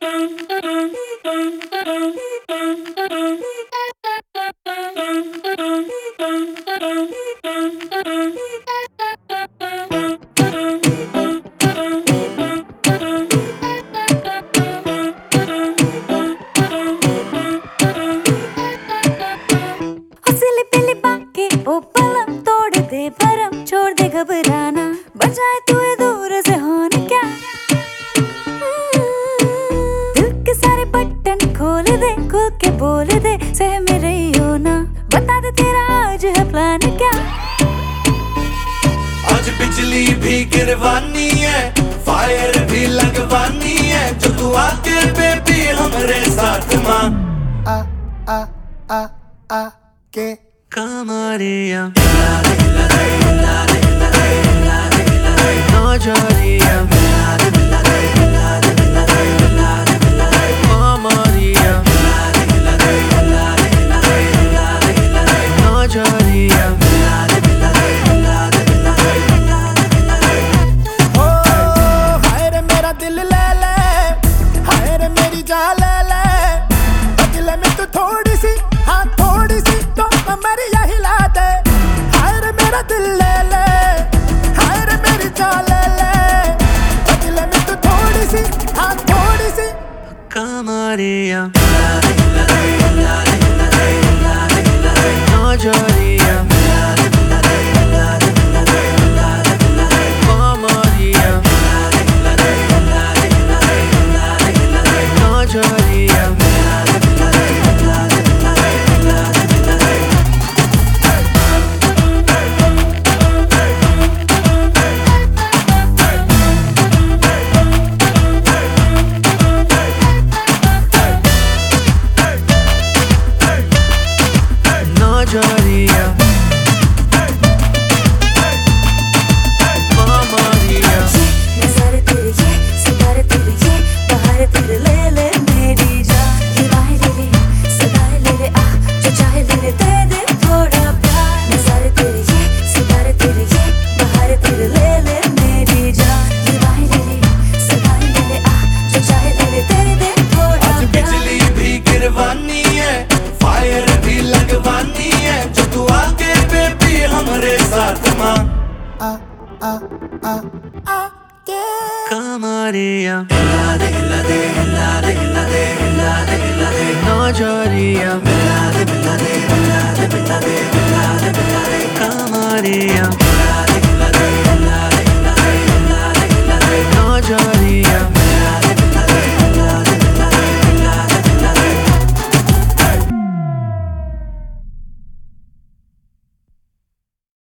Thank you. दे खुल के बोल दे सह मेरे हो ना। बता दे तेरा आज है प्लान क्या? आज बिजली भी गिरवानी है फायर भी लगवानी है जो तू आके बेबी हमरे साथ माँ। आ आ आ आ के? कमरिया नज़रिया कमरिया Maria. No lloría. Joyería Ah, ah, ah, ah, yeah. Camarilla.